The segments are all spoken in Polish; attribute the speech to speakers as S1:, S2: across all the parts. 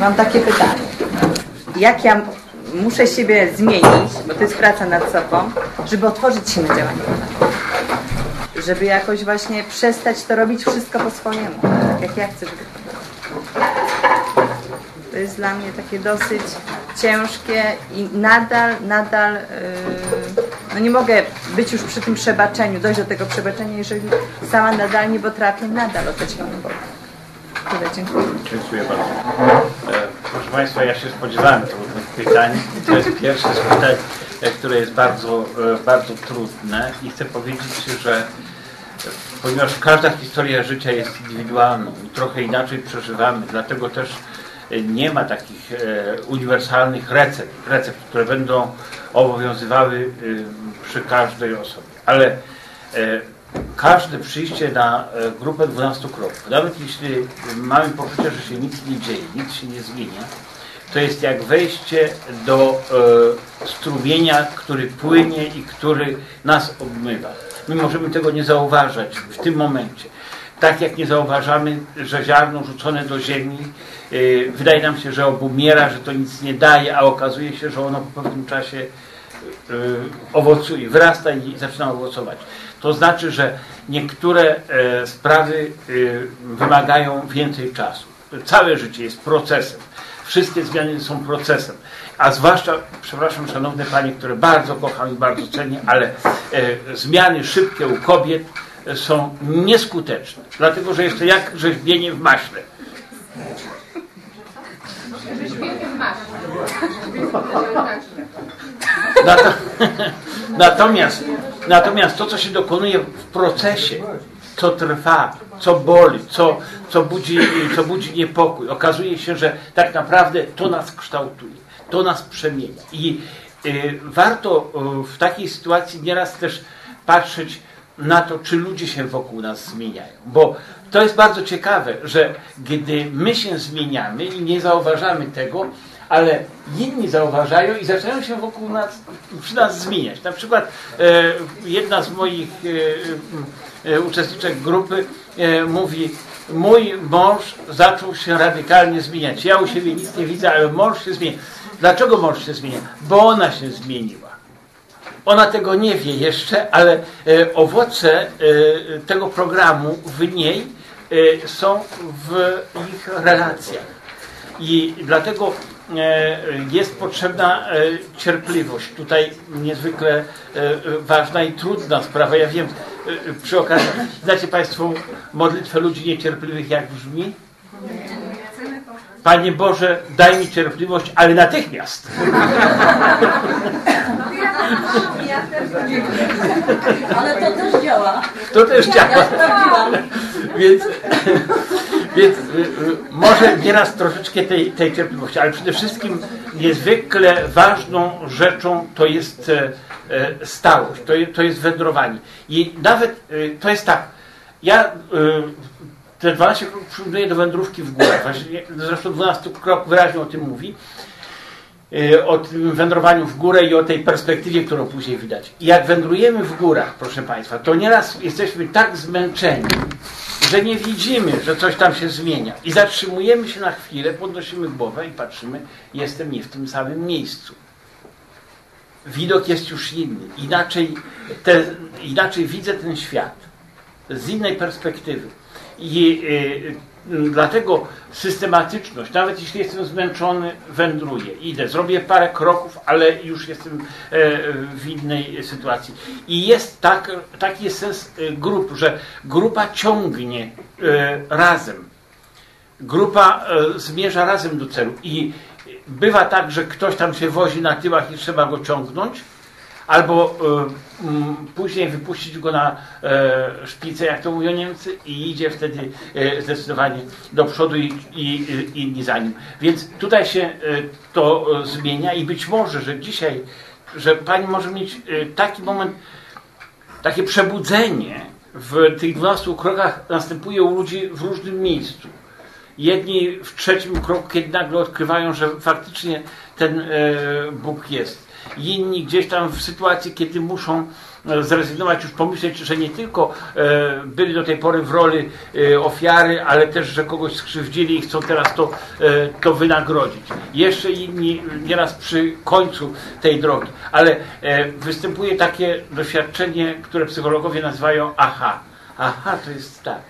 S1: Mam takie pytanie. Jak ja muszę siebie zmienić, bo to jest praca nad sobą, żeby otworzyć się na działanie Żeby jakoś właśnie przestać to robić wszystko po swojemu, tak jak ja chcę, żeby to jest dla mnie takie dosyć ciężkie i nadal, nadal yy, no nie mogę być już przy tym przebaczeniu, dojść do tego przebaczenia, jeżeli sama nadal nie potrafię nadal oddać Panu Bogu. Tyle, dziękuję.
S2: Dziękuję bardzo. E, proszę Państwa, ja się spodziewałem trudnych pytań. To jest pierwsze z pytań, e, które jest bardzo, e, bardzo trudne i chcę powiedzieć, że ponieważ każda historia życia jest indywidualną i trochę inaczej przeżywamy, dlatego też nie ma takich uniwersalnych recept, recept, które będą obowiązywały przy każdej osobie. Ale każde przyjście na e, grupę 12 kroków, nawet jeśli mamy poczucie, że się nic nie dzieje, nic się nie zmienia, to jest jak wejście do e, strumienia, który płynie i który nas obmywa. My możemy tego nie zauważać w tym momencie. Tak jak nie zauważamy, że ziarno rzucone do ziemi e, wydaje nam się, że obumiera, że to nic nie daje, a okazuje się, że ono po pewnym czasie owocuje, wyrasta i zaczyna owocować. To znaczy, że niektóre e, sprawy e, wymagają więcej czasu. Całe życie jest procesem. Wszystkie zmiany są procesem. A zwłaszcza, przepraszam, szanowne panie, które bardzo kocham i bardzo cenię, ale e, zmiany szybkie u kobiet są nieskuteczne. Dlatego, że jest to jak rzeźbienie w maśle. Rzeźbienie w maśle. Natomiast, natomiast to, co się dokonuje w procesie, co trwa, co boli, co, co, budzi, co budzi niepokój, okazuje się, że tak naprawdę to nas kształtuje, to nas przemienia. I y, warto y, w takiej sytuacji nieraz też patrzeć na to, czy ludzie się wokół nas zmieniają. Bo to jest bardzo ciekawe, że gdy my się zmieniamy i nie zauważamy tego, ale inni zauważają i zaczynają się wokół nas, przy nas zmieniać. Na przykład e, jedna z moich e, e, uczestniczek grupy mówi, mój mąż zaczął się radykalnie zmieniać. Ja u siebie nic nie widzę, ale mąż się zmienia. Dlaczego mąż się zmienia? Bo ona się zmieniła. Ona tego nie wie jeszcze, ale owoce tego programu w niej są w ich relacjach. I dlatego jest potrzebna e, cierpliwość. Tutaj niezwykle e, ważna i trudna sprawa. Ja wiem, przy okazji, znacie Państwo modlitwę ludzi niecierpliwych, jak brzmi? Panie Boże, daj mi cierpliwość, ale natychmiast.
S1: Ale to też działa.
S2: To też działa. Więc więc y, y, może nieraz troszeczkę tej, tej cierpliwości, ale przede wszystkim niezwykle ważną rzeczą to jest e, e, stałość, to, to jest wędrowanie. I nawet y, to jest tak, ja te 12 kroków przyrównuję do wędrówki w górę. Zresztą 12 krok wyraźnie o tym mówi. O tym wędrowaniu w górę i o tej perspektywie, którą później widać. I jak wędrujemy w górach, proszę Państwa, to nieraz jesteśmy tak zmęczeni, że nie widzimy, że coś tam się zmienia. I zatrzymujemy się na chwilę, podnosimy głowę i patrzymy, jestem nie w tym samym miejscu. Widok jest już inny. Inaczej, te, inaczej widzę ten świat. Z innej perspektywy. I y, dlatego systematyczność, nawet jeśli jestem zmęczony, wędruję, idę, zrobię parę kroków, ale już jestem e, w innej sytuacji. I jest tak, taki jest sens e, grup, że grupa ciągnie e, razem. Grupa zmierza razem do celu. I bywa tak, że ktoś tam się wozi na tyłach i trzeba go ciągnąć, albo y, później wypuścić go na y, szpicę, jak to mówią Niemcy, i idzie wtedy y, zdecydowanie do przodu i, i inni za nim. Więc tutaj się to zmienia i być może, że dzisiaj, że Pani może mieć taki moment, takie przebudzenie w tych 12 krokach następuje u ludzi w różnym miejscu. Jedni w trzecim kroku, kiedy nagle odkrywają, że faktycznie ten Bóg jest inni gdzieś tam w sytuacji, kiedy muszą e, zrezygnować, już pomyśleć, że nie tylko e, byli do tej pory w roli e, ofiary, ale też, że kogoś skrzywdzili i chcą teraz to, to wynagrodzić. Jeszcze inni nieraz przy końcu tej drogi, ale występuje takie doświadczenie, które psychologowie nazywają aha. Aha, to jest tak.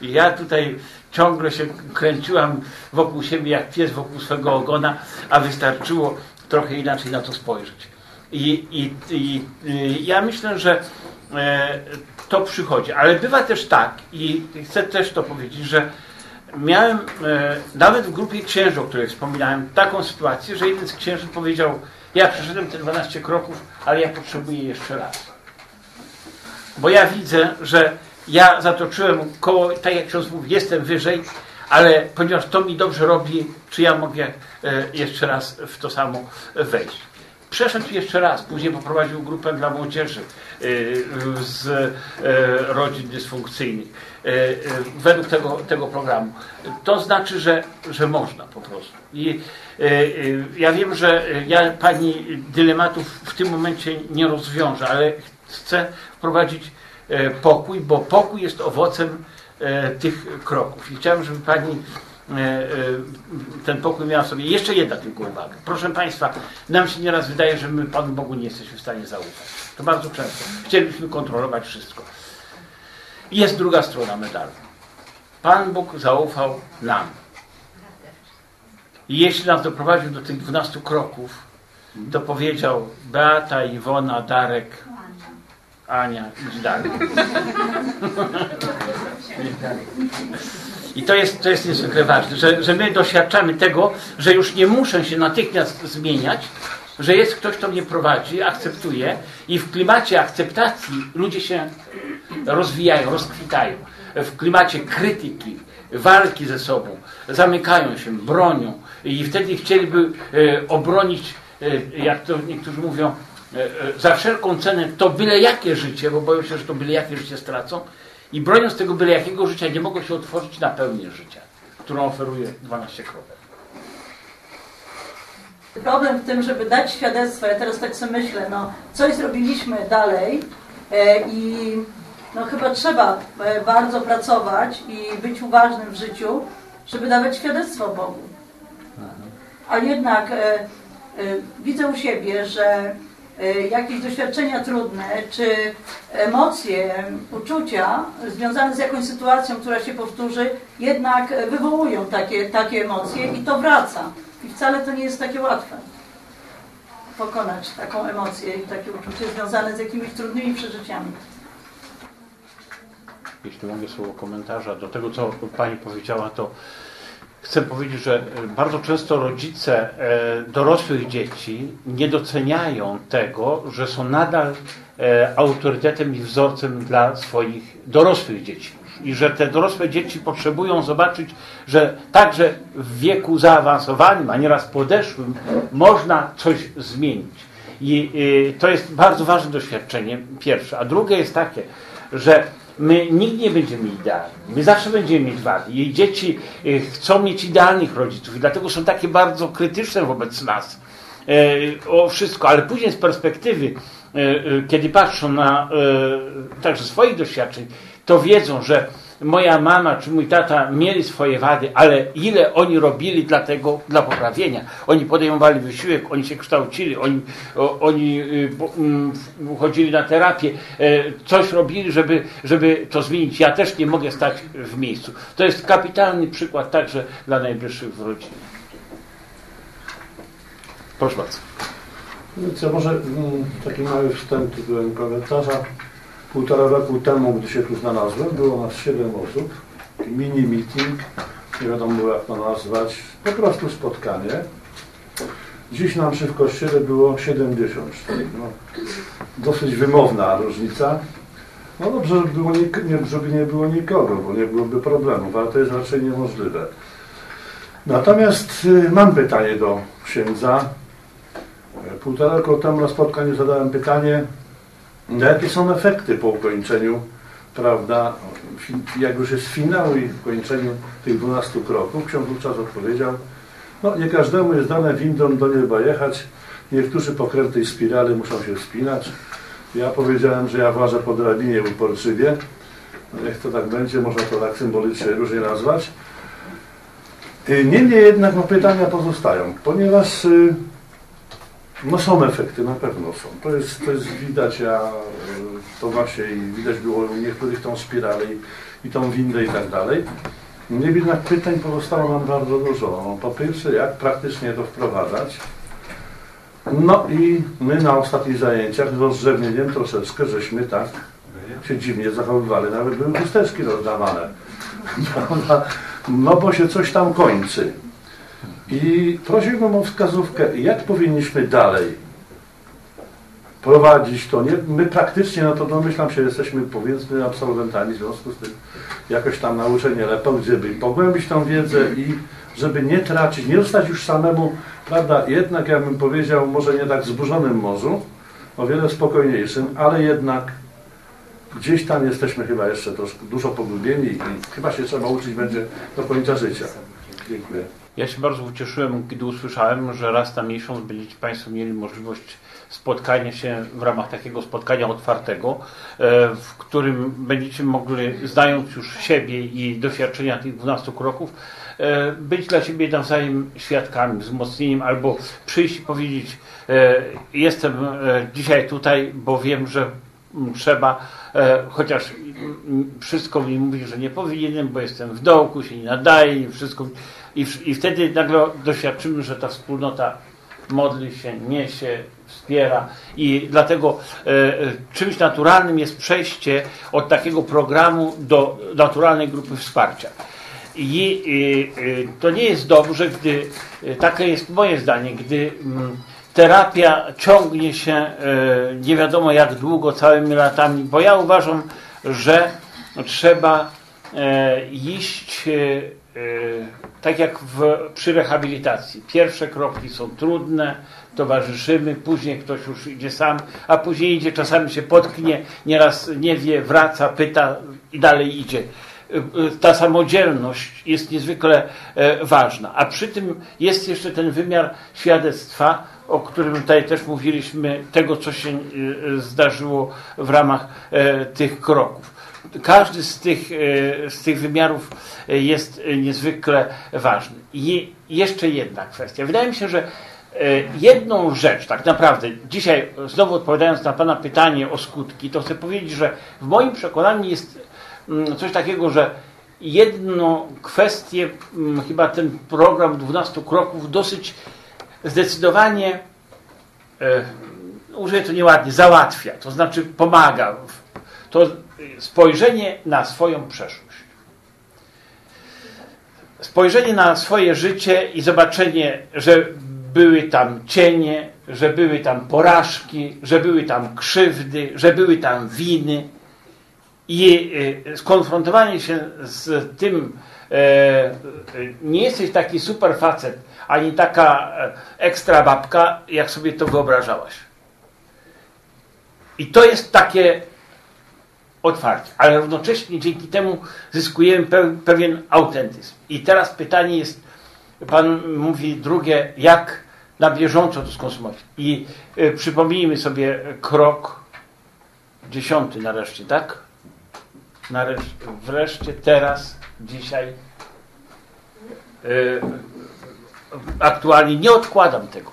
S2: Ja tutaj ciągle się kręciłam wokół siebie jak pies wokół swego ogona, a wystarczyło trochę inaczej na to spojrzeć. I, i, i, i ja myślę, że e, to przychodzi. Ale bywa też tak, i chcę też to powiedzieć, że miałem e, nawet w grupie księży, o której wspominałem, taką sytuację, że jeden z księży powiedział, ja przeszedłem te 12 kroków, ale ja potrzebuję jeszcze raz. Bo ja widzę, że ja zatoczyłem koło, tak jak ksiądz mówi, jestem wyżej, ale ponieważ to mi dobrze robi, czy ja mogę e, jeszcze raz w to samo wejść. Przeszedł jeszcze raz, później poprowadził grupę dla młodzieży e, z e, rodzin dysfunkcyjnych według tego, tego programu. To znaczy, że, że można po prostu. I ja wiem, że ja pani dylematów w tym momencie nie rozwiążę, ale chcę wprowadzić pokój, bo pokój jest owocem tych kroków. I chciałem, żeby Pani e, ten pokój miała sobie. Jeszcze jedna tylko uwaga. Proszę Państwa, nam się nieraz wydaje, że my Panu Bogu nie jesteśmy w stanie zaufać. To bardzo często. Chcielibyśmy kontrolować wszystko. Jest druga strona medalu. Pan Bóg zaufał nam. I jeśli nas doprowadził do tych 12 kroków, to powiedział Beata, Iwona, Darek, Ania, idź dalej. I to jest, to jest niezwykle ważne, że, że my doświadczamy tego, że już nie muszę się natychmiast zmieniać, że jest ktoś, kto mnie prowadzi, akceptuje i w klimacie akceptacji ludzie się rozwijają, rozkwitają. W klimacie krytyki, walki ze sobą, zamykają się, bronią i wtedy chcieliby e, obronić, e, jak to niektórzy mówią, za wszelką cenę to byle jakie życie, bo boją się, że to byle jakie życie stracą i broniąc tego byle jakiego życia nie mogą się otworzyć na pełnię życia, którą oferuje 12 kropek.
S3: Problem w tym, żeby dać świadectwo, ja teraz tak sobie myślę, no coś zrobiliśmy dalej e, i no chyba trzeba e, bardzo pracować i być uważnym w życiu, żeby dawać świadectwo Bogu. Ale jednak e, e, widzę u siebie, że E, jakieś doświadczenia trudne, czy emocje, uczucia związane z jakąś sytuacją, która się powtórzy, jednak wywołują takie, takie emocje i to wraca. I wcale to nie jest takie łatwe pokonać taką emocję i takie uczucie związane z jakimiś trudnymi przeżyciami.
S2: Jeśli mogę słowo komentarza do tego, co Pani powiedziała, to chcę powiedzieć, że e, bardzo często rodzice e, dorosłych dzieci nie doceniają tego, że są nadal e, autorytetem i wzorcem dla swoich dorosłych dzieci. I że te dorosłe dzieci potrzebują zobaczyć, że także w wieku zaawansowanym, a nieraz podeszłym, można coś zmienić. I to jest bardzo ważne doświadczenie, pierwsze. A drugie jest takie, że My nigdy nie będziemy idealni. My zawsze będziemy mieć wady. Jej dzieci y, chcą mieć idealnych rodziców i dlatego są takie bardzo krytyczne wobec nas. E, o wszystko, ale później z perspektywy, e, e, kiedy patrzą na także swoich doświadczeń, to wiedzą, że moja mama czy mój tata mieli swoje wady, ale ile oni robili dla tego, dla poprawienia. Oni podejmowali wysiłek, oni się kształcili, oni, oni y, mm, chodzili na terapię, e, coś robili, żeby, żeby to zmienić. Ja też nie mogę stać w miejscu. To jest kapitalny przykład także dla najbliższych w rodzinie. Proszę bardzo.
S4: Więc może mm, taki mały wstęp tytułem komentarza. Półtora roku temu, gdy się tu znalazłem, było nas 7 osób. Mini meeting, nie wiadomo jak to nazwać, po prostu spotkanie. Dziś nam przy w kościele było 74. No, dosyć wymowna różnica. No dobrze, żeby, było nie, żeby nie było nikogo, bo nie byłoby problemów, ale to jest raczej niemożliwe. Natomiast y, mam pytanie do księdza. Półtora roku temu na spotkaniu zadałem pytanie, no, jakie są efekty po ukończeniu, prawda, jak już jest finał i ukończeniu tych 12 kroków, ksiądz wówczas odpowiedział, no nie każdemu jest dane windą do nieba jechać, niektórzy po krętej spirale muszą się wspinać, Ja powiedziałem, że ja włażę po drabinie uporczywie. No Niech to tak będzie, można to tak symbolicznie różnie nazwać. Y, Niemniej jednak no, pytania pozostają, ponieważ y, no, są efekty, na pewno są. To jest, to jest widać, ja, y, to właśnie widać było u niektórych tą spiralę i, i tą windę i tak dalej. Niemniej jednak pytań pozostało nam bardzo dużo. No, po pierwsze, jak praktycznie to wprowadzać. No i my na ostatnich zajęciach z rozdrzewnieniem troszeczkę żeśmy tak się dziwnie zachowywali. Nawet były chusteczki rozdawane. No bo się coś tam kończy. I prosiłbym o wskazówkę, jak powinniśmy dalej prowadzić to. Nie, my praktycznie, no to domyślam się, jesteśmy powiedzmy absolwentami, w związku z tym jakoś tam nauczenie lepiej, żeby pogłębić tą wiedzę i żeby nie tracić, nie zostać już samemu, prawda, jednak ja bym powiedział, może nie tak zburzonym morzu, o wiele spokojniejszym, ale jednak gdzieś tam jesteśmy chyba jeszcze troszkę dużo pogubieni i chyba się trzeba uczyć będzie do końca życia. Dziękuję.
S2: Ja się bardzo ucieszyłem, kiedy usłyszałem, że raz na miesiąc będziecie Państwo mieli możliwość spotkania się w ramach takiego spotkania otwartego, e, w którym będziecie mogli, znając już siebie i doświadczenia tych 12 kroków, e, być dla siebie nawzajem świadkami, wzmocnieniem, albo przyjść i powiedzieć, e, jestem dzisiaj tutaj, bo wiem, że trzeba, chociaż wszystko mi mówi, że nie powinienem, bo jestem w dołku, się nie nadaje, wszystko. I, I wtedy nagle doświadczymy, że ta wspólnota modli się, niesie, wspiera i dlatego e, e, czymś naturalnym jest przejście od takiego programu do naturalnej grupy wsparcia. I e, e, to nie jest dobrze, gdy, takie jest moje zdanie, gdy mm, terapia ciągnie się nie wiadomo jak długo, całymi latami, bo ja uważam, że trzeba iść tak jak w, przy rehabilitacji. Pierwsze kroki są trudne, towarzyszymy, później ktoś już idzie sam, a później idzie, czasami się potknie, nieraz nie wie, wraca, pyta i dalej idzie. E, e, Ta samodzielność jest niezwykle e, ważna, a przy tym jest jeszcze ten wymiar świadectwa, o którym tutaj też mówiliśmy, tego co się e, zdarzyło w ramach e, tych kroków. Każdy z tych, e, z tych wymiarów e, jest e, niezwykle ważny. I jeszcze jedna kwestia. Wydaje mi się, że jedną rzecz, tak naprawdę, dzisiaj znowu odpowiadając na Pana pytanie o skutki, to chcę powiedzieć, że w moim przekonaniu jest mm, coś takiego, że jedną kwestię, mm, chyba ten program 12 kroków dosyć zdecydowanie, użyję to nieładnie, załatwia, to znaczy pomaga. To spojrzenie na swoją przeszłość. Spojrzenie na swoje życie i zobaczenie, że były tam cienie, że były tam porażki, że były tam krzywdy, że były tam winy. I e, skonfrontowanie się z tym, e, nie jesteś taki super facet, ani taka e, ekstra babka, jak sobie to wyobrażałaś. I to jest takie otwarcie, ale równocześnie dzięki temu zyskujemy pe- pewien autentyzm. I teraz pytanie jest, Pan mówi drugie, jak na bieżąco to skonsumować. I y, przypomnijmy sobie krok dziesiąty nareszcie, tak? Nareszcie, wreszcie, teraz, dzisiaj. y, aktualnie nie odkładam tego.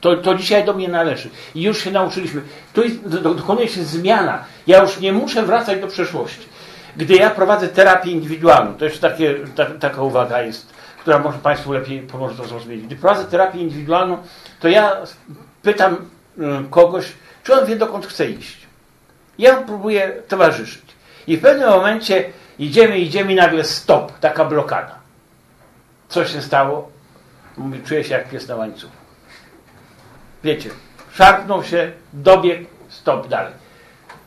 S2: To, to dzisiaj do mnie należy. I już się nauczyliśmy. Tu jest, do, do, dokonuje się zmiana. Ja już nie muszę wracać do przeszłości. Gdy ja prowadzę terapię indywidualną, to jeszcze takie, ta, taka uwaga jest, która może Państwu lepiej pomoże to zrozumieć. Gdy prowadzę terapię indywidualną, to ja pytam y, kogoś, czy on wie, dokąd chce iść. Ja próbuję towarzyszyć. I w pewnym momencie idziemy, idziemy i nagle stop, taka blokada. Co się stało? Mówi, czuję się jak pies na łańcuchu. Wiecie, szarpnął się, dobiegł, stop dalej.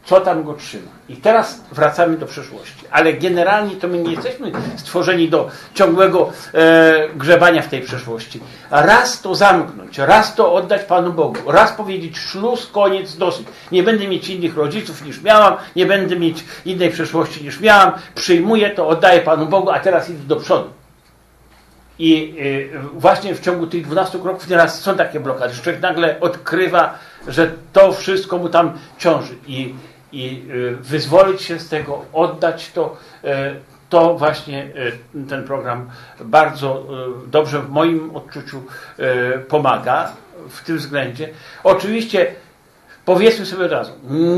S2: Co tam go trzyma? I teraz wracamy do przeszłości. Ale generalnie to my nie jesteśmy stworzeni do ciągłego e, grzebania w tej przeszłości. Raz to zamknąć, raz to oddać Panu Bogu, raz powiedzieć szluz, koniec, dosyć. Nie będę mieć innych rodziców niż miałam, nie będę mieć innej przeszłości niż miałam, przyjmuję to, oddaję Panu Bogu, a teraz idę do przodu. I y, właśnie w ciągu tych 12 kroków nieraz są takie blokady, że człowiek nagle odkrywa, że to wszystko mu tam ciąży i, i y, wyzwolić się z tego, oddać to, y, to właśnie ten program bardzo dobrze w moim odczuciu pomaga w tym względzie. Oczywiście powiedzmy sobie od razu,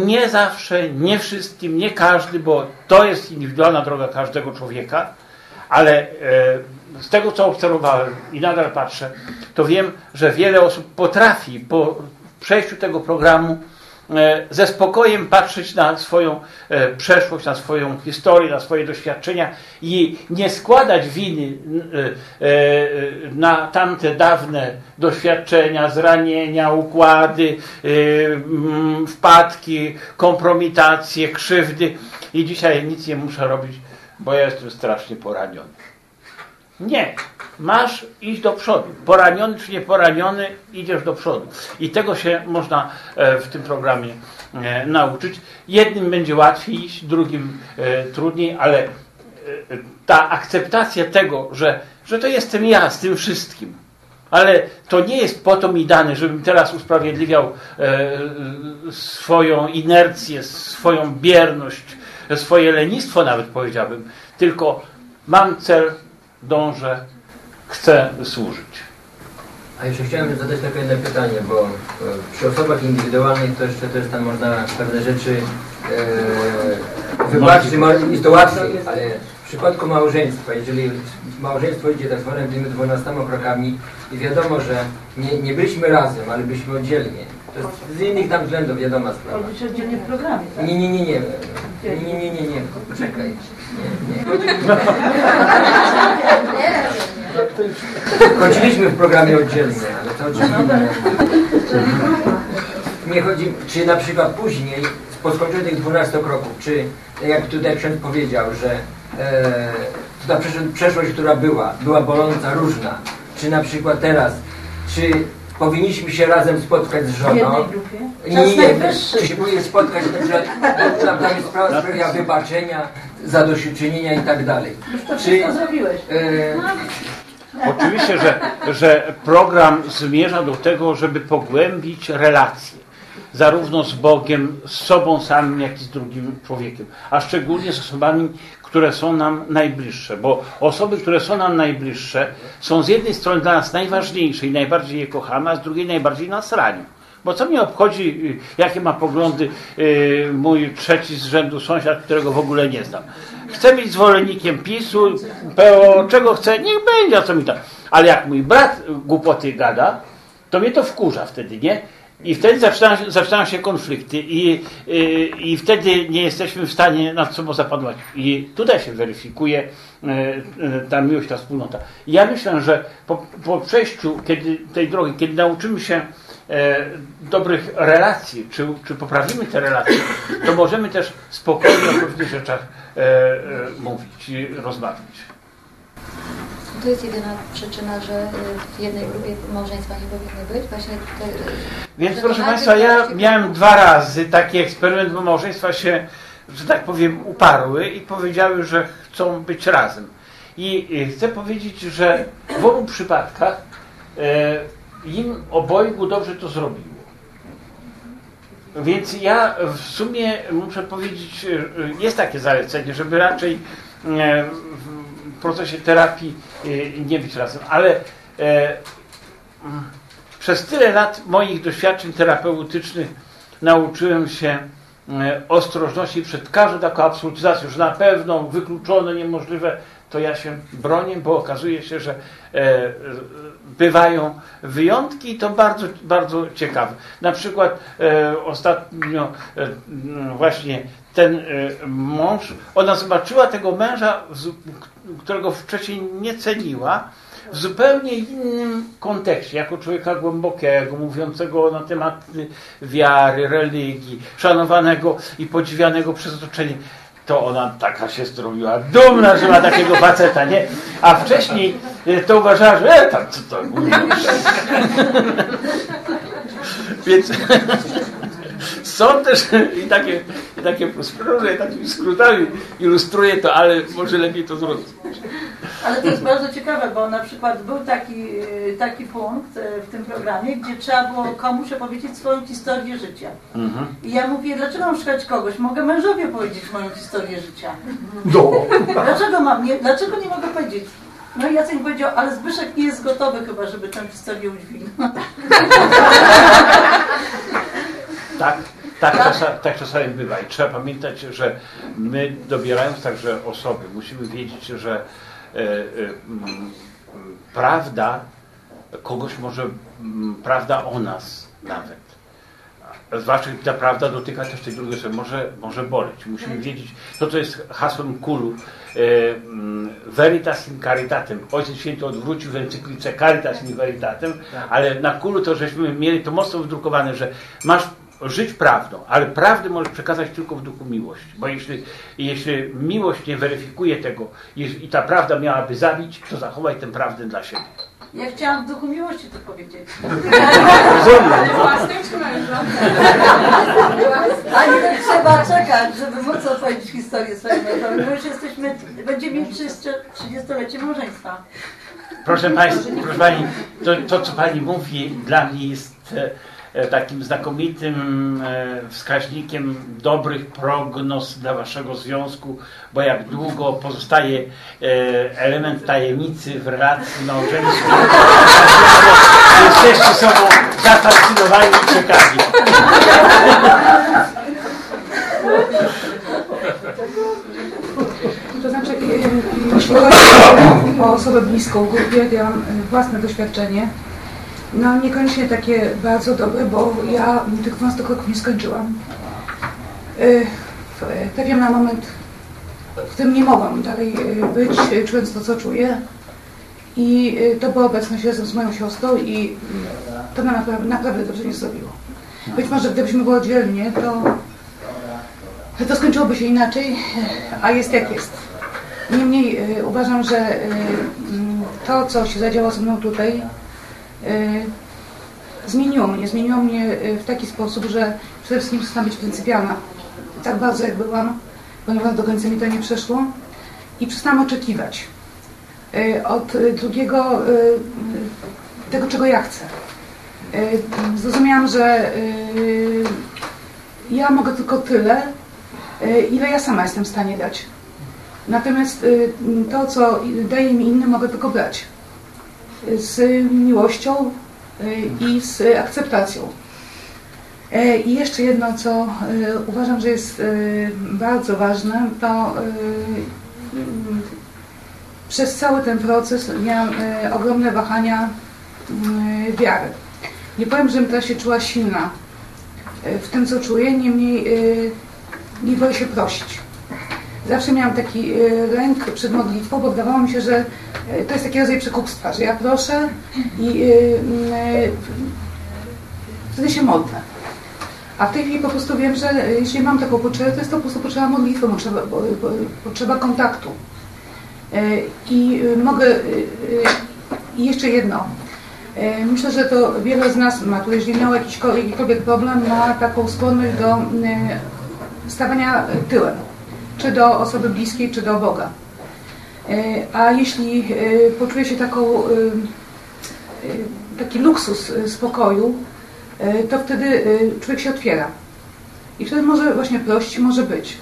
S2: nie zawsze, nie wszystkim, nie każdy, bo to jest indywidualna droga każdego człowieka, ale e, z tego co obserwowałem i nadal patrzę, to wiem, że wiele osób potrafi po przejściu tego programu e, ze spokojem patrzeć na swoją e, przeszłość, na swoją historię, na swoje doświadczenia i nie składać winy na tamte dawne doświadczenia, zranienia, układy, wpadki, kompromitacje, krzywdy. I dzisiaj nic nie muszę robić bo ja jestem strasznie poraniony. Nie. Masz iść do przodu. Poraniony czy nie poraniony, idziesz do przodu. I tego się można e, w tym programie e, nauczyć. Jednym będzie łatwiej iść, drugim e, trudniej, ale ta akceptacja tego, że, że to jestem ja z tym wszystkim. Ale to nie jest po to mi dane, żebym teraz usprawiedliwiał swoją inercję, swoją bierność, swoje lenistwo nawet powiedziałbym, tylko mam cel, dążę, chcę służyć.
S5: A jeszcze chciałem zadać takie jedno pytanie, bo e, przy osobach indywidualnych to jeszcze też tam można pewne rzeczy e, wybaczyć, jest to łatwiej, ale w przypadku małżeństwa, jeżeli małżeństwo idzie tak zwanymi 12 krokami i wiadomo, że nie, nie byliśmy razem, ale byliśmy oddzielnie, z innych tam względów wiadoma sprawa.
S3: Być oddzielnie w programie.
S5: Tak? Nie, nie, nie, nie. Nie, nie, nie, nie, nie. Poczekaj. Nie, nie. Chodziliśmy w programie oddzielnie, ale to oczywiście. Nie chodzi, czy na przykład później, po skończeniu tych 12 kroków, czy jak tutaj ksiądz powiedział, że e, ta przeszłość, która była, była boląca, różna, czy na przykład teraz, czy powinniśmy się razem spotkać z żoną. W
S3: jednej grupie?
S5: Nie, nie. Czy powinien spotkać, że tam, tam jest sprawa, sprawa wybaczenia, zadośćuczynienia i tak dalej.
S3: Już to wszystko zrobiłeś. E,
S2: Oczywiście, że, że program zmierza do tego, żeby pogłębić relacje. Zarówno z Bogiem, z sobą samym, jak i z drugim człowiekiem. A szczególnie z osobami, które są nam najbliższe, bo osoby, które są nam najbliższe, są z jednej strony dla nas najważniejsze i najbardziej je kochamy, a z drugiej najbardziej nas ranią. Bo co mnie obchodzi, y, jakie ma poglądy yy, mój trzeci z rzędu sąsiad, którego w ogóle nie znam. Chcę być zwolennikiem PiSu, PO, czego chcę, niech będzie, a co mi to. Ale jak mój brat głupoty gada, to mnie to wkurza wtedy, nie? I wtedy zaczynają, zaczynają się konflikty i, i, y, i, wtedy nie jesteśmy w stanie nad sobą zapanować. I tutaj się weryfikuje y, y, ta miłość, ta wspólnota. Ja myślę, że po, po przejściu kiedy, tej drogi, kiedy nauczymy się e, dobrych relacji, czy, czy poprawimy te relacje, to możemy też spokojnie o pewnych rzeczach e, e, mówić rozmawiać
S6: to jest jedyna przyczyna, że w jednej grupie małżeństwa nie powinny być? Właśnie te,
S2: Więc proszę Państwa, ja miałem dwa razy taki eksperyment, bo małżeństwa się, że tak powiem, uparły i powiedziały, że chcą być razem. I chcę powiedzieć, że w obu przypadkach im obojgu dobrze to zrobiło. Więc ja w sumie muszę powiedzieć, jest takie zalecenie, żeby raczej procesie terapii y, nie być razem. Ale e, mm, przez tyle lat moich doświadczeń terapeutycznych nauczyłem się e, ostrożności przed każdą taką absolutyzacją, że na pewno wykluczone, niemożliwe, to ja się bronię, bo okazuje się, że e, bywają wyjątki i to bardzo, bardzo ciekawe. Na przykład ostatnio właśnie ten mąż, ona zobaczyła tego męża, którego wcześniej nie ceniła, w zupełnie innym kontekście, jako człowieka głębokiego, mówiącego na temat wiary, religii, szanowanego i podziwianego przez otoczenie. To ona taka się zrobiła dumna, że ma takiego faceta, nie? A wcześniej e, to uważała, że e, tam co to Więc Są też i takie, i takie różne takimi skrótami ilustruje to, ale może lepiej to zrozumieć.
S3: Ale to jest bardzo ciekawe, bo na przykład był taki, y, taki punkt y, w tym programie, gdzie trzeba było komuś opowiedzieć swoją historię życia.
S2: Mhm.
S3: I ja mówię, dlaczego mam szukać kogoś? Mogę mężowi opowiedzieć moją historię życia.
S4: No.
S3: Dlaczego mam? Nie, dlaczego nie mogę powiedzieć? No i Jacek powiedział, ale Zbyszek nie jest gotowy chyba, żeby tę historię udźwignąć.
S2: Tak, tak, czasa, tak czasami bywa. I trzeba pamiętać, że my dobierając także osoby, musimy wiedzieć, że e, e, mm, prawda kogoś może, mm, prawda o nas nawet. Zwłaszcza gdy ta prawda dotyka też tej drugiej osoby, może, może boleć. Musimy wiedzieć, to co jest hasłem kulu, e, mm, veritas in caritatem. Ojciec Święty odwrócił w encyklice caritas in veritatem, ale na kulu to żeśmy mieli to mocno wydrukowane, że masz żyć prawdą, ale prawdę możesz przekazać tylko w duchu miłości. Bo jeśli, jeśli miłość nie weryfikuje tego jeśli, i ta prawda miałaby zabić, to zachowaj tę prawdę dla siebie.
S3: Ja chciałam w duchu miłości to powiedzieć. A nie trzeba czekać, żeby móc opowiedzieć historię swojego męża. My już jesteśmy, będziemy mieć 30-lecie małżeństwa.
S2: Proszę Państwa, proszę Pani, to, to co Pani mówi dla mnie jest e, takim znakomitym e, wskaźnikiem dobrych prognoz dla Waszego związku, bo jak długo pozostaje e, element tajemnicy w relacji małżeńskiej, jesteście sobą zafascynowani i ciekawi.
S7: To znaczy, e, jeśli chodzi o osobę bliską grupie, ja mam e, własne doświadczenie. No niekoniecznie takie bardzo dobre, bo ja tych 12 kroków nie skończyłam. W- Trafiłam na moment, w którym nie mogłam dalej e, być, e, czując to, co czuję. I to była obecność razem z moją siostrą i to nam naprawdę, naprawdę dobrze nie zrobiło. Być może gdybyśmy byli oddzielnie, to to skończyłoby się inaczej, a jest jak jest. Niemniej y, uważam, że y, mm, to, co się zadziało ze mną tutaj, y, zmieniło mnie. Zmieniło mnie y, w taki sposób, że przede wszystkim przestałam być pryncypialna. Tak bardzo jak byłam, ponieważ do końca mi to nie przeszło. I przestałam oczekiwać y, od drugiego tego, czego ja chcę. Zrozumiałam, że ja mogę tylko tyle, ile ja sama jestem w stanie dać. Natomiast to, co daje mi inny, mogę tylko brać. Z miłością y, i z akceptacją. E, I jeszcze jedno, co y, uważam, że jest bardzo ważne, to przez cały ten proces miałam ogromne wahania wiary. Nie powiem, żebym teraz się czuła silna w tym, co czuję, niemniej nie boję się prosić. Zawsze miałam taki y, lęk przed modlitwą, bo wydawało mi się, że y, to jest taki rodzaj przekupstwa, że ja proszę i y, wtedy się modlę. A w tej chwili po prostu wiem, że jeśli mam taką potrzebę, to jest to po prostu potrzeba modlitwy, potrzeba, potrzeba kontaktu. I mogę. I jeszcze jedno. Myślę, że to wiele z nas ma, tu jeżeli miał jakiś, jakikolwiek problem, ma taką skłonność do stawania tyłem. Czy do osoby bliskiej, czy do Boga. Y, A jeśli y, poczuje się taką, y, taki luksus spokoju, to wtedy człowiek się otwiera. I wtedy może właśnie prosić, może być.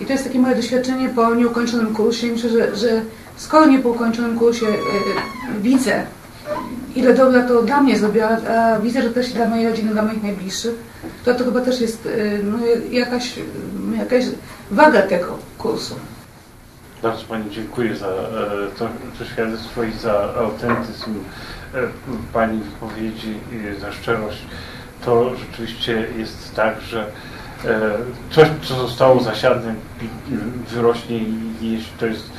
S7: I to jest takie moje doświadczenie po nieukończonym kursie. Myślę, że, że skoro nie po ukończonym kursie widzę, ile dobra to dla mnie zrobiła, a widzę, że też i dla mojej rodziny, dla moich najbliższych, to to chyba też jest y, no, jakaś, jakaś waga tego kursu.
S2: Bardzo Pani dziękuję za e, to, to świadectwo i za autentyzm e, Pani wypowiedzi i za szczerość. To rzeczywiście jest tak, że e, coś, co zostało zasiane, pi- wyrośnie i jeśli to jest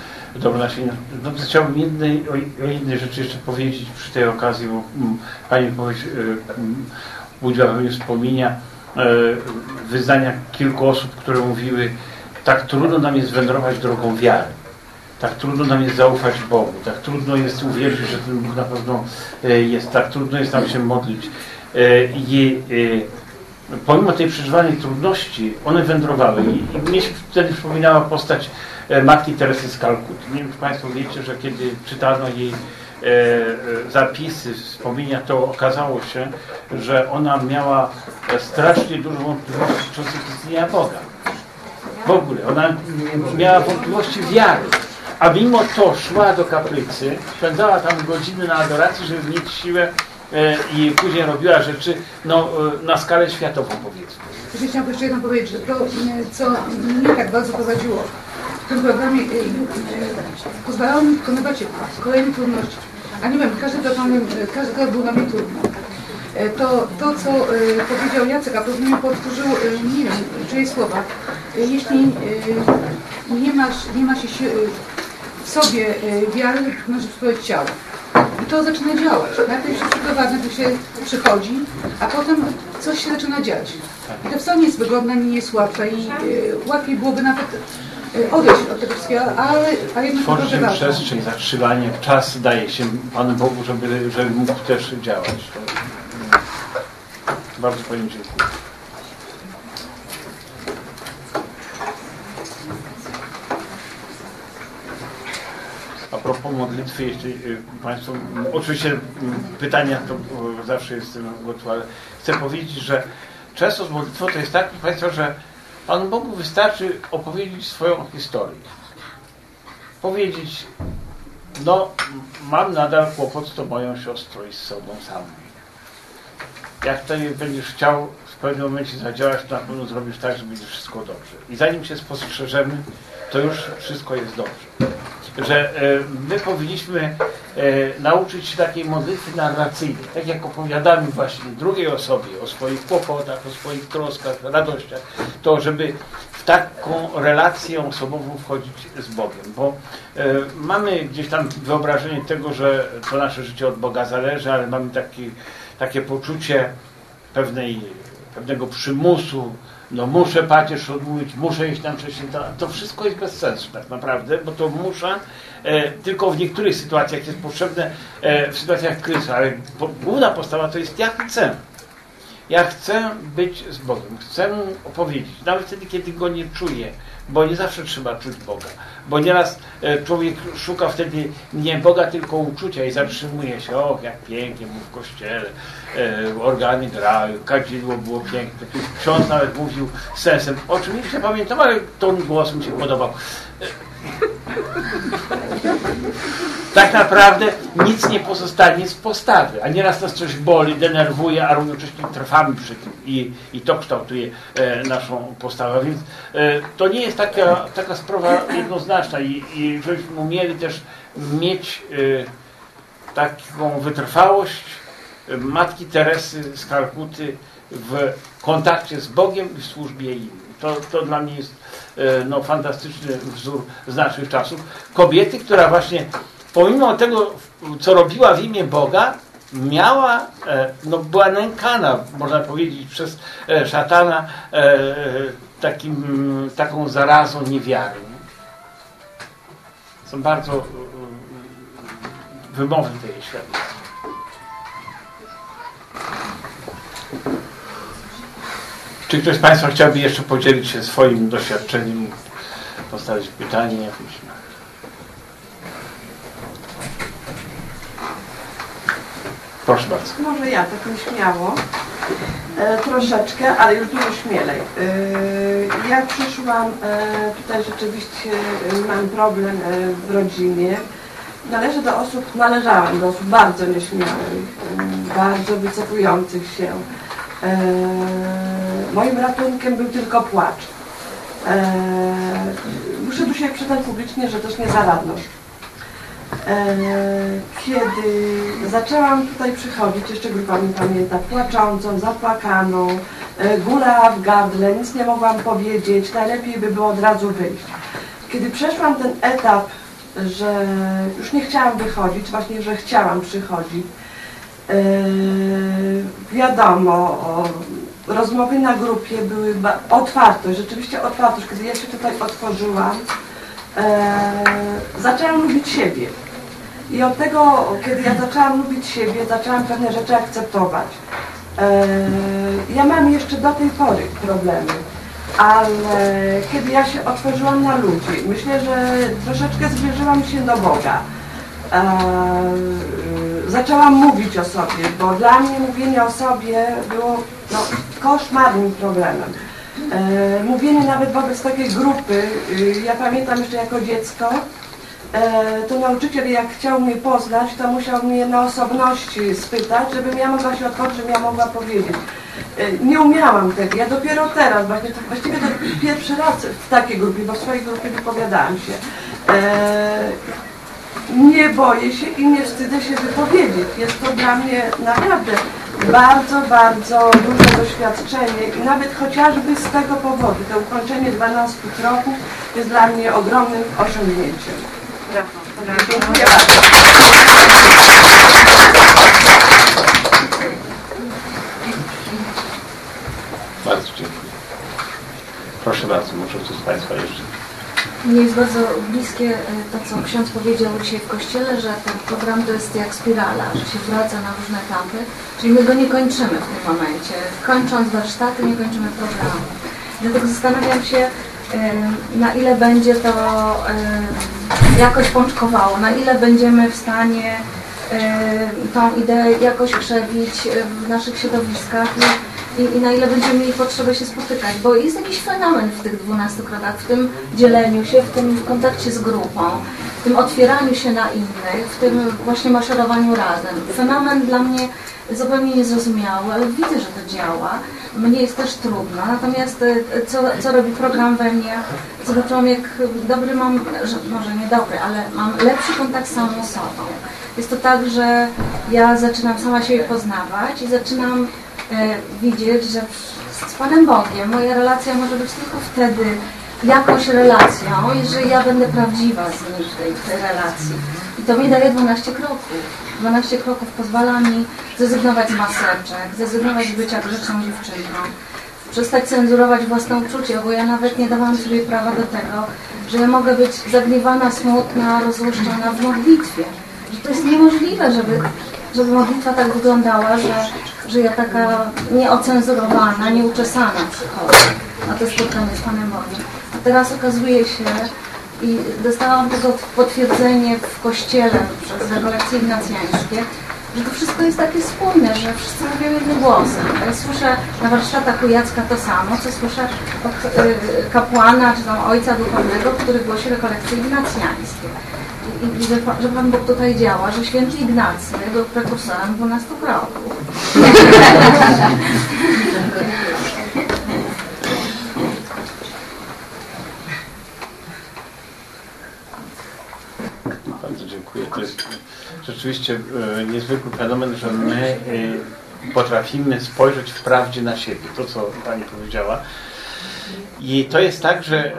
S2: nasienie. No, chciałbym jednej, o, jednej rzeczy jeszcze powiedzieć przy tej okazji, bo mm, Pani wypowiedź e, mm, budziła we mnie wspomnienia e, wyznania kilku osób, które mówiły tak trudno nam jest wędrować drogą wiary. Tak trudno nam jest zaufać Bogu. Tak trudno jest uwierzyć, że ten Bóg na pewno e, jest. Tak trudno jest nam się modlić. E, I pomimo tej przeżywanej trudności, one wędrowały i, i mnie się wtedy przypominała postać e, matki Teresy z Kalkuty. Nie wiem, czy Państwo wiecie, że kiedy czytano jej e, e, zapisy, wspomnienia, to okazało się, że ona miała e, strasznie dużo wątpliwości dotyczących istnienia Boga. W ogóle, ona miała wątpliwości wiary. A mimo to szła do kaplicy, spędzała tam godziny na adoracji, żeby mieć siłę i później robiła rzeczy no, e, na skalę światową powiedzmy.
S7: Chciałam jeszcze jedno powiedzieć, że to, e, co mnie tak bardzo prowadziło w tym programie, e, e, pozwalało mi pokonywać kolejne trudności. A nie wiem, każdy pamię- każdy to był dla mnie trudno. E, To, to co e, powiedział Jacek, a pewnie powtórzył, e, nie wiem, czyjeś słowa. E, Jeśli e, nie masz, nie ma się si- w sobie e, wiary, możesz swoje ciało. To zaczyna działać. Najpierw się przeprowadza, najpierw się przychodzi, a potem coś się zaczyna dziać. I to wcale nie jest wygodne, nie jest łatwe i e, łatwiej byłoby nawet e, odejść od tego wszystkiego, ale a jednak
S2: Tworzyć
S7: ważne.
S2: przestrzeń, zatrzymanie, czas daje się Panu Bogu, żeby, żeby mógł też działać. Bardzo Pani dziękuję. A propos modlitwy, jeśli y, Państwo, m, oczywiście m, pytania to y, zawsze jestem gotów, ale chcę powiedzieć, że często z modlitwą to jest tak, Państwa, że Panu Bogu wystarczy opowiedzieć swoją historię. Powiedzieć, no mam nadal kłopot z tą moją siostrą i z sobą samą. Jak tutaj będziesz chciał w pewnym momencie zadziałać, to na pewno zrobisz tak, że będzie wszystko dobrze. I zanim się spostrzeżemy, to już wszystko jest dobrze. Że e, my powinniśmy e, nauczyć się takiej modlitwy narracyjnej, tak jak opowiadamy właśnie drugiej osobie o swoich kłopotach, o swoich troskach, radościach, to żeby w taką relację osobową wchodzić z Bogiem, bo e, mamy gdzieś tam wyobrażenie tego, że to nasze życie od Boga zależy, ale mamy taki, takie poczucie pewnej, pewnego przymusu, no muszę pacierz odmówić, muszę iść na mszę święta. To wszystko jest bez sensu tak naprawdę, bo to muszę e, tylko w niektórych sytuacjach jest potrzebne, e, w sytuacjach kryzysu, ale po, główna postawa to jest ja chcę. Ja chcę być z Bogiem, chcę opowiedzieć, nawet wtedy, kiedy go nie czuję, bo nie zawsze trzeba czuć Boga, bo nieraz e, człowiek szuka wtedy nie Boga, tylko uczucia i zatrzymuje się, och, jak pięknie był w kościele, e, organy grały, kadzidło było piękne, ksiądz nawet mówił sensem, oczywiście pamiętam, ale ton głosu mi się podobał. tak naprawdę nic nie pozostanie z postawy, a nieraz nas coś boli, denerwuje, a równocześnie trwamy przy tym i, i to kształtuje e, naszą postawę, więc to nie jest taka, taka sprawa jednoznaczna i, i umieli też mieć e, taką wytrwałość Matki Teresy z Kalkuty w kontakcie z Bogiem i w służbie innym. To, to dla mnie jest e, no, fantastyczny wzór z naszych czasów. Kobiety, która właśnie pomimo tego, co robiła w imię Boga, miała, e, no, była nękana, można powiedzieć, przez e, szatana e, takim, taką zarazą niewiary. Są bardzo e, wymowne te jej świadectwa. Czy ktoś z Państwa chciałby jeszcze podzielić się swoim doświadczeniem, postawić pytanie jakieś? Proszę bardzo.
S8: Może ja tak nieśmiało, troszeczkę, ale już dużo śmielej. E, ja przyszłam, e, tutaj rzeczywiście e, mam problem e, w rodzinie. Należę do osób, należałam do osób bardzo nieśmiałych, e, bardzo wycofujących się. E, moim ratunkiem był tylko płacz. E, muszę tu się przyznać publicznie, że też nie za radość. E, kiedy zaczęłam tutaj przychodzić, jeszcze grupa mi pamięta, płaczącą, zapłakaną, e, góra w gardle, nic nie mogłam powiedzieć, najlepiej by było od razu wyjść. Kiedy przeszłam ten etap, że już nie chciałam wychodzić, właśnie, że chciałam przychodzić, e, wiadomo, o, rozmowy na grupie były otwartość, rzeczywiście otwartość, kiedy ja się tutaj otworzyłam, e, zaczęłam lubić siebie. I od tego, kiedy ja zaczęłam lubić siebie, zaczęłam pewne rzeczy akceptować. E, Ja mam jeszcze do tej pory problemy, ale kiedy ja się otworzyłam na ludzi, myślę, że troszeczkę zbliżyłam się do Boga. E, Zaczęłam mówić o sobie, bo dla mnie mówienie o sobie było no, koszmarnym problemem. E, Mówienie nawet wobec takiej grupy, y, ja pamiętam jeszcze jako dziecko, to nauczyciel jak chciał mnie poznać, to musiał mnie na osobności spytać, żebym ja mogła się otworzyć, żebym ja mogła powiedzieć. E, Nie umiałam tego, ja dopiero teraz, właśnie, właściwie to pierwszy raz w takiej grupie, bo w swojej grupie wypowiadałam się. E, nie boję się i nie wstydzę się wypowiedzieć. Jest to dla mnie naprawdę bardzo, bardzo duże doświadczenie i nawet chociażby z tego powodu to ukończenie 12 kroków jest dla mnie ogromnym osiągnięciem. Dziękuję bardzo.
S2: Bardzo dziękuję. Proszę bardzo, może ktoś z Państwa jeszcze.
S6: Mnie jest bardzo bliskie e, to, co ksiądz powiedział dzisiaj w kościele, że ten program to jest jak spirala, że się wraca na różne etapy, czyli my go nie kończymy w tym momencie. Kończąc warsztaty, nie kończymy programu. Dlatego zastanawiam się, na ile będzie to jakoś pączkowało, na ile będziemy w stanie tą ideę jakoś przebić e, w naszych środowiskach i, i, i na ile będziemy mieli potrzebę się spotykać, bo jest jakiś fenomen w tych 12 krokach, w tym dzieleniu się, w tym kontakcie z grupą, w tym otwieraniu się na innych, w tym właśnie maszerowaniu razem. Fenomen dla mnie zupełnie niezrozumiały, ale widzę, że to działa. Mnie jest też trudno, natomiast e, co, co robi program we mnie? Zobaczyłam, jak dobry mam, że, może nie dobry, ale mam lepszy kontakt z samą sobą. Jest to tak, że ja zaczynam sama siebie poznawać i zaczynam e, widzieć, że z Panem Bogiem moja relacja może być tylko wtedy jakąś relacją, jeżeli ja będę prawdziwa z nim w tej, w tej relacji. I to mi daje 12 kroków. 12 kroków pozwala mi zrezygnować z maseczek, zrezygnować z bycia grzeczną dziewczyną, przestać cenzurować własne uczucia, bo ja nawet nie dawałam sobie prawa do tego, że ja mogę być zagniewana, smutna, rozłuszczona w modlitwie. Że to jest niemożliwe, żeby, żeby modlitwa tak wyglądała, że, że ja taka nieocenzurowana, nieuczesana przychodzę na to spotkanie z Panem Bogiem. A teraz okazuje się, i dostałam tego potwierdzenie w kościele przez rekolekcje ignacjańskie, że to wszystko jest takie spójne, że wszyscy mówią jednym głosem. Ja słyszę na warsztatach u Jacka to samo, co słyszę od y, kapłana czy tam ojca duchownego, który głosi rekolekcje ignacjańskie. I, i że, że Pan Bóg tutaj działa, że święty Ignacy był prekursorem 12 kroków.
S2: Bardzo dziękuję. To jest rzeczywiście e, niezwykły fenomen, że my e, potrafimy spojrzeć w prawdzie na siebie. To, co Pani powiedziała. I to jest tak, że e,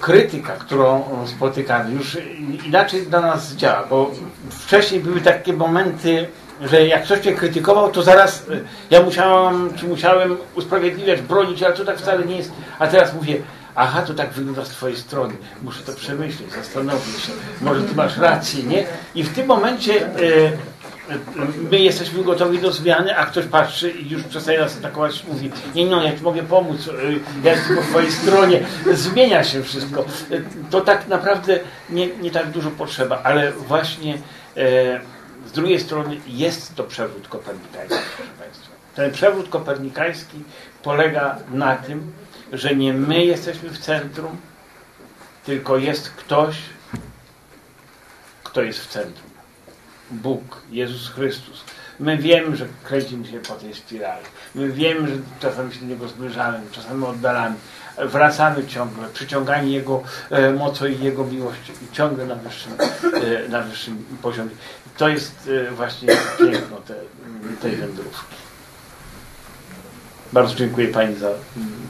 S2: krytyka, którą spotykamy, już inaczej dla nas działa, bo wcześniej były takie momenty, że jak ktoś mnie krytykował, to zaraz ja musiałam, czy musiałem usprawiedliwiać, bronić, ale to tak wcale nie jest. A teraz mówię, aha, to tak wygląda z Twojej strony, muszę to przemyśleć, zastanowić się, może Ty masz rację, nie? I w tym momencie e, e, my jesteśmy gotowi do zmiany, a ktoś patrzy i już przestaje nas atakować, mówi, nie no, ja Ci mogę pomóc, e, ja jestem po Twojej stronie, zmienia się wszystko. To tak naprawdę nie, nie tak dużo potrzeba, ale właśnie z drugiej strony jest to przewrót kopernikański, proszę Państwa. Ten przewrót kopernikański polega na tym, że nie my jesteśmy w centrum, tylko jest ktoś, kto jest w centrum. Bóg, Jezus Chrystus. My wiemy, że kręcimy się po tej spirali. My wiemy, że czasami się do Niego zbliżamy, czasami oddalamy. Wracamy ciągle, przyciągani Jego e, mocą i Jego miłością i ciągle na wyższym, e, na wyższym poziomie. To jest e, właśnie piękno te, tej wędrówki. Bardzo dziękuję Pani za mm,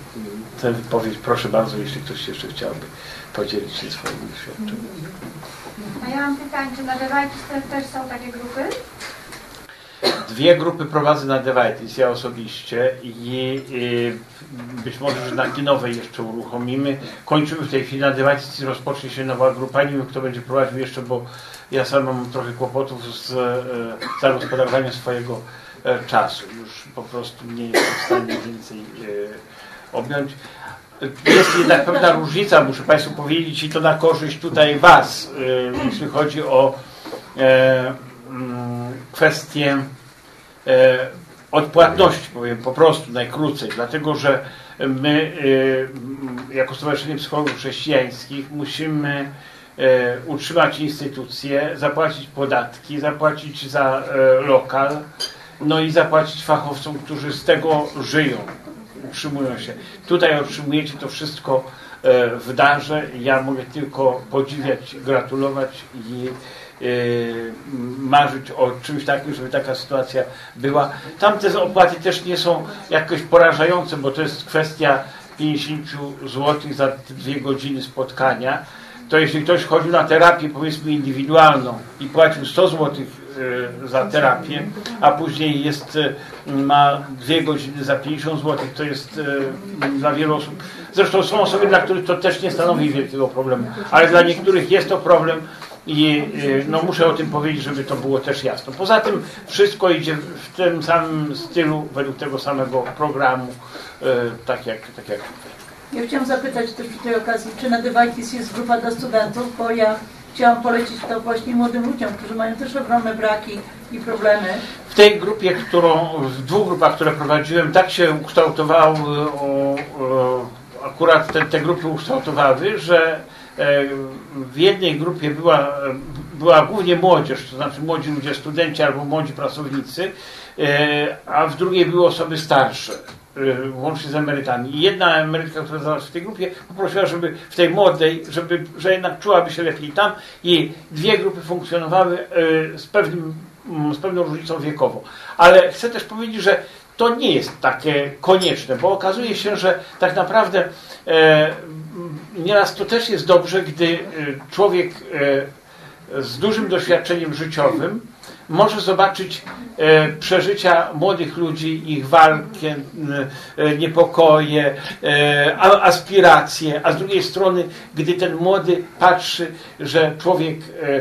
S2: tę wypowiedź. Proszę bardzo, jeśli ktoś jeszcze chciałby podzielić się swoim doświadczeniem.
S9: A ja mam pytanie, czy na też, są takie grupy?
S2: Dwie grupy prowadzę na Devitis, ja osobiście i y, być może, że na kinowej jeszcze uruchomimy. Kończymy w tej chwili na Devitis i rozpocznie się nowa grupa. Nie wiem, kto będzie prowadził jeszcze, bo ja sam mam trochę kłopotów z e, zagospodarowaniem swojego e, czasu. Już po prostu nie jestem w stanie więcej e, objąć. Jest jednak pewna różnica, muszę Państwu powiedzieć, i to na korzyść tutaj Was, e, jeśli chodzi o e, mm, kwestię e, odpłatności, powiem po prostu najkrócej, dlatego że my e, jako Stowarzyszenie Psychologów Chrześcijańskich musimy e, utrzymać instytucje, zapłacić podatki, zapłacić za lokal, no i zapłacić fachowcom, którzy z tego żyją, utrzymują się. Tutaj otrzymujecie to wszystko e, w darze. Ja mogę tylko podziwiać, gratulować i e, marzyć o czymś takim, żeby taka sytuacja była. Tamte opłaty też nie są jakoś porażające, bo to jest kwestia 50 zł za dwie godziny spotkania. To jeśli ktoś chodził na terapię powiedzmy indywidualną i płacił 100 zł e, za terapię, a później jest, e, ma dwie godziny za 50 zł, to jest e, dla wielu osób. Zresztą są osoby, dla których to też nie stanowi wielkiego problemu, ale dla niektórych jest to problem i no, muszę o tym powiedzieć, żeby to było też jasne. Poza tym wszystko idzie w tym samym stylu, według tego samego programu, tak jak, tak jak
S3: Ja chciałam zapytać też przy tej okazji, czy na Devices jest grupa dla studentów, bo ja chciałam polecić to właśnie młodym ludziom, którzy mają też ogromne braki i problemy.
S2: W tej grupie, którą, w dwóch grupach, które prowadziłem, tak się ukształtowały, akurat te, te grupy ukształtowały, że e, w jednej grupie była, była głównie młodzież, to znaczy młodzi ludzie, studenci albo młodzi pracownicy, e, a w drugiej były osoby starsze łącznie z emerytami. I jedna emerytka, która znalazła się w tej grupie, poprosiła, żeby w tej młodej, żeby, że jednak czułaby się lepiej tam i dwie grupy funkcjonowały e, z, pewnym, z pewną różnicą wiekową. Ale chcę też powiedzieć, że to nie jest takie konieczne, bo okazuje się, że tak naprawdę e, nieraz to też jest dobrze, gdy e, człowiek e, z dużym doświadczeniem życiowym może zobaczyć e, przeżycia młodych ludzi, ich walki, e, niepokoje, e, aspiracje, a z drugiej strony, gdy ten młody patrzy, że człowiek,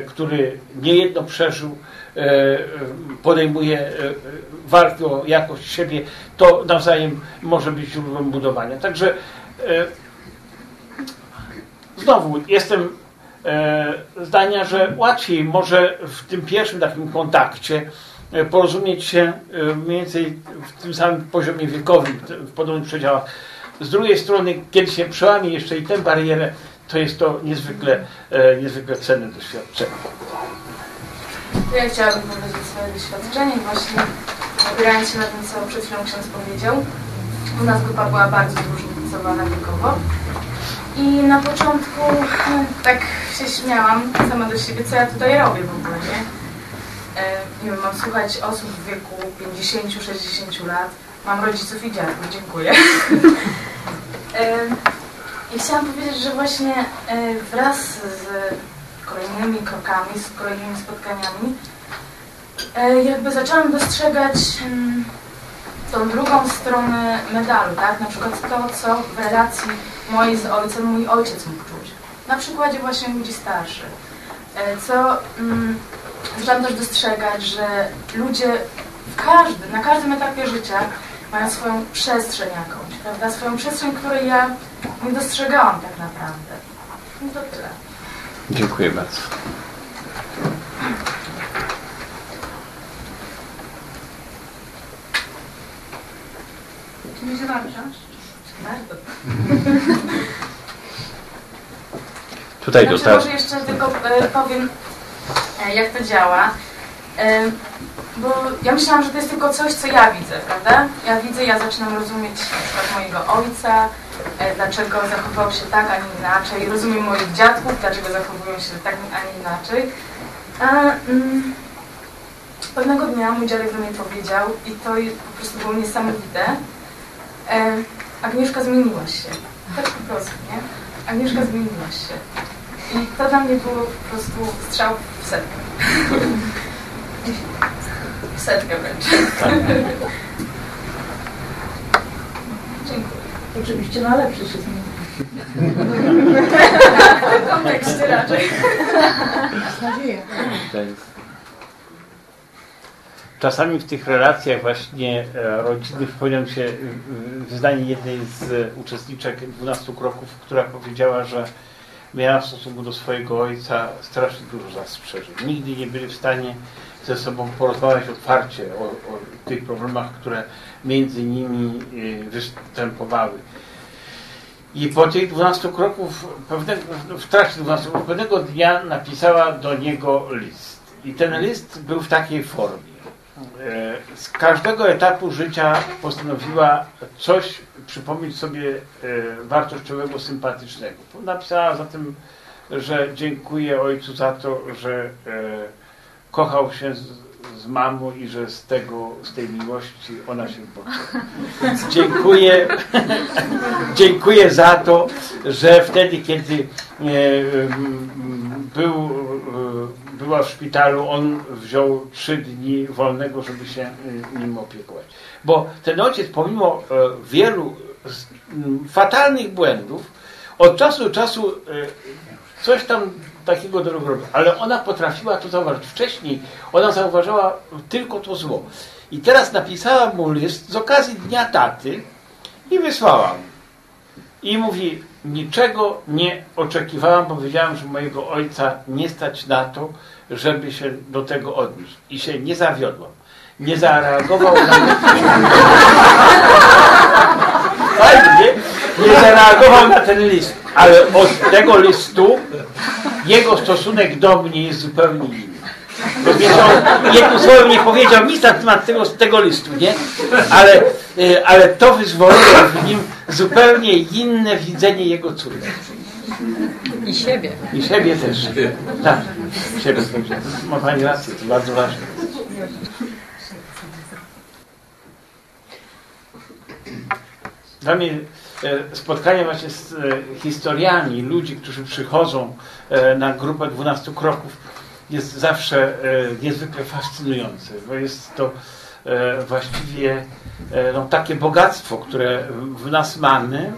S2: który niejedno przeżył, podejmuje walkę o jakość siebie, to nawzajem może być źródłem budowania. Także znowu jestem zdania, że łatwiej może w tym pierwszym takim kontakcie e, porozumieć się e, mniej więcej w tym samym poziomie wiekowym, w podobnych przedziałach. Z drugiej strony, kiedy się przełamie jeszcze i tę barierę, to jest to niezwykle, e, niezwykle cenne doświadczenie.
S10: Ja chciałabym powiedzieć swoje doświadczenie właśnie opierając się na tym, co przed chwilą ksiądz powiedział. U nas grupa była bardzo zróżnicowana wiekowo. I na początku e, tak się śmiałam sama do siebie, co ja tutaj robię w ogóle, nie? E, nie wiem, mam słuchać osób w wieku 50-60 lat. Mam rodziców i dziadków, dziękuję. E, I chciałam powiedzieć, że właśnie e, wraz z kolejnymi krokami, z kolejnymi spotkaniami, jakby zaczęłam dostrzegać mm, tą drugą stronę medalu, tak? Na przykład to, co w relacji mojej z ojcem mój ojciec mógł czuć. Na przykładzie właśnie ludzi starszych. E, Co mm, zaczęłam też dostrzegać, że ludzie w każdym, na każdym etapie życia mają swoją przestrzeń jakąś, prawda? Swoją przestrzeń, której ja nie dostrzegałam tak naprawdę. No to tyle.
S2: Dziękuję bardzo.
S9: Zawarczasz?
S10: Bardzo.
S2: Tutaj
S10: Znaczy, może jeszcze tylko e, powiem, e, jak to działa. E, bo ja myślałam, że to jest tylko coś, co ja widzę, prawda? Ja widzę, ja zaczynam rozumieć na przykład mojego ojca, dlaczego zachował się tak, a nie inaczej. Rozumiem moich dziadków, dlaczego zachowują się tak, a nie inaczej. A, mm, pewnego dnia mój dziadek do mnie powiedział i to po prostu było niesamowite. E, Agnieszka zmieniłaś się. Tak po prostu, nie? Agnieszka zmieniłaś się. I to dla mnie było po prostu strzał w setkę. W setkę wręcz. Dziękuję.
S3: Oczywiście na lepsze się zmieni.
S10: W kontekście raczej.
S7: Nadzieję.
S2: Czasami w tych relacjach właśnie e, rodzinnych mi się e, wyznanie jednej z uczestniczek 12 kroków, która powiedziała, że miała w stosunku do swojego ojca strasznie dużo zastrzeżeń. Nigdy nie byli w stanie ze sobą porozmawiać otwarcie o, o tych problemach, które między nimi e, występowały. I po tych 12 kroków, pewnego, w trakcie 12 kroków, pewnego dnia napisała do niego list. I ten list był w takiej formie. E, Z każdego etapu życia postanowiła coś przypomnieć sobie e, wartościowego, sympatycznego. Napisała zatem, że dziękuję ojcu za to, że e, kochał się z, mamą i że z tego, z tej miłości ona się poczuła. Dziękuję, dziękuję za to, że wtedy, kiedy e, był, e, była w szpitalu, on wziął trzy dni wolnego, żeby się e, nim opiekować. Bo ten ojciec, pomimo wielu fatalnych błędów, od czasu do czasu coś tam takiego dobrego robił. Ale ona potrafiła to zauważyć. Wcześniej ona zauważała tylko to zło. I teraz napisała mu list z okazji Dnia Taty i wysłała mu. I mówi, niczego nie oczekiwałam, bo wiedziałam, że mojego ojca nie stać na to, żeby się do tego odniósł. I się nie zawiodłam. Nie zareagował na Fajnie, nie? Nie zareagował na ten list. Ale od tego listu jego stosunek do mnie jest zupełnie inny. Bo on jednym słowem nie powiedział nic na temat tego, tego listu, nie? Ale, y, ale to wyzwoliło w nim zupełnie inne widzenie jego córki.
S1: I siebie.
S2: I siebie też. Tak, siebie też. Ma Pani rację, to bardzo ważne. Dla mnie spotkanie właśnie z e, historiami ludzi, którzy przychodzą e, na grupę 12 kroków jest zawsze e, niezwykle fascynujące, bo jest to e, właściwie e, no, takie bogactwo, które w nas mamy.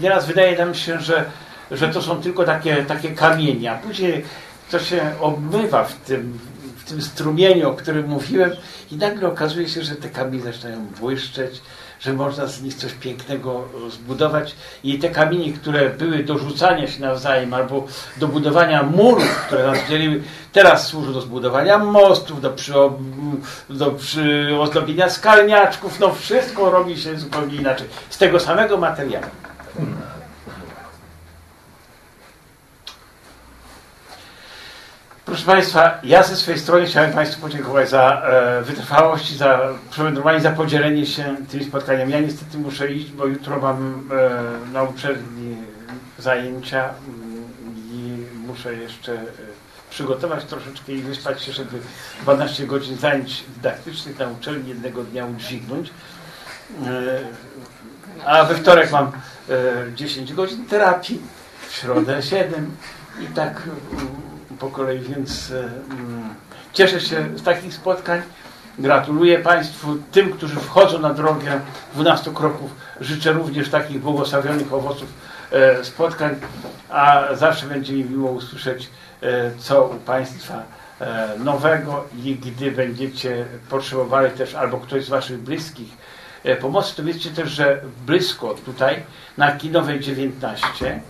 S2: Nieraz wydaje nam się, że, że to są tylko takie, takie kamienie, a później to się obmywa w tym, w tym strumieniu, o którym mówiłem i nagle okazuje się, że te kamienie zaczynają błyszczeć, że można z nich coś pięknego zbudować. I te kamienie, które były do rzucania się nawzajem albo do budowania murów, które nas dzieliły, teraz służą do zbudowania mostów, do, przyo, do przyozdobienia skalniaczków, no wszystko robi się zupełnie inaczej, z tego samego materiału. Proszę Państwa, ja ze swojej strony chciałem Państwu podziękować za e, wytrwałość za przewędrowanie, za podzielenie się tymi spotkaniami. Ja niestety muszę iść, bo jutro mam e, na uczelni zajęcia i muszę jeszcze e, przygotować troszeczkę i wyspać się, żeby 12 godzin zajęć dydaktycznych na uczelni jednego dnia udźwignąć. E, a we wtorek mam e, 10 godzin terapii, w środę 7 i tak po kolei, więc e, mm, cieszę się z takich spotkań. Gratuluję Państwu, tym, którzy wchodzą na drogę 12 kroków. Życzę również takich błogosławionych owoców e, spotkań, a zawsze będzie mi miło usłyszeć, e, co u Państwa nowego i gdy będziecie potrzebowali też, albo ktoś z Waszych bliskich pomocy, to wiedzcie też, że blisko tutaj na Kinowej 19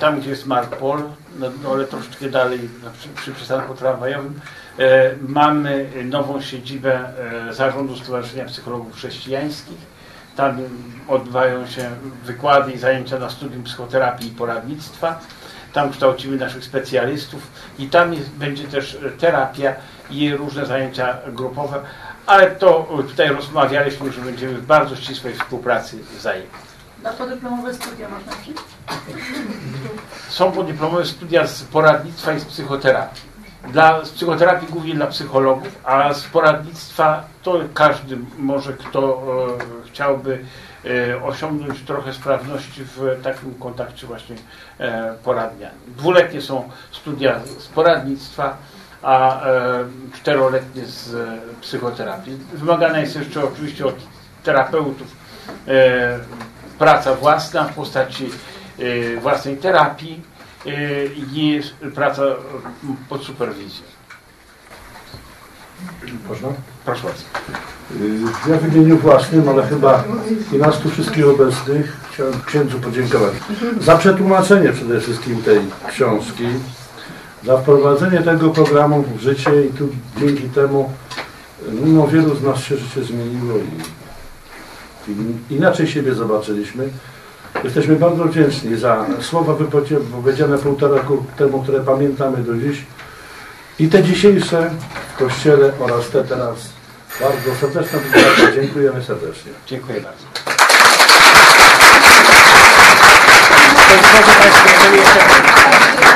S2: tam gdzie jest Mark Pol, na dole troszeczkę dalej przy, przy przystanku tramwajowym, e, mamy nową siedzibę e, Zarządu Stowarzyszenia Psychologów Chrześcijańskich. Tam odbywają się wykłady i zajęcia na studium psychoterapii i poradnictwa. Tam kształcimy naszych specjalistów i tam jest, będzie też terapia i różne zajęcia grupowe, ale to tutaj rozmawialiśmy, że będziemy w bardzo ścisłej współpracy wzajemnie.
S3: Na podyplomowe studia można przyjść?
S2: Są podyplomowe studia z poradnictwa i z psychoterapii. Dla, z psychoterapii głównie dla psychologów, a z poradnictwa to każdy może, kto e, chciałby e, osiągnąć trochę sprawności w takim kontakcie właśnie e, poradnia. Dwuletnie są studia z poradnictwa, a e, czteroletnie z e, psychoterapii. Wymagana jest jeszcze oczywiście od terapeutów e, praca własna w postaci e, własnej terapii e, i praca pod superwizją.
S4: Można?
S2: Proszę bardzo.
S4: Y, Ja w imieniu własnym, ale chyba i nas tu wszystkich obecnych chciałem księdzu podziękować za przetłumaczenie przede wszystkim tej książki, za wprowadzenie tego programu w życie i tu dzięki temu y, mimo wielu z nas się życie zmieniło i inaczej siebie zobaczyliśmy. Jesteśmy bardzo wdzięczni za słowa wypowie- wypowiedziane półtora roku temu, które pamiętamy do dziś i te dzisiejsze w Kościele oraz te teraz. Bardzo dziękuję. Dziękujemy serdecznie.
S2: Dziękuję bardzo. Proszę Państwa, jeżeli jeszcze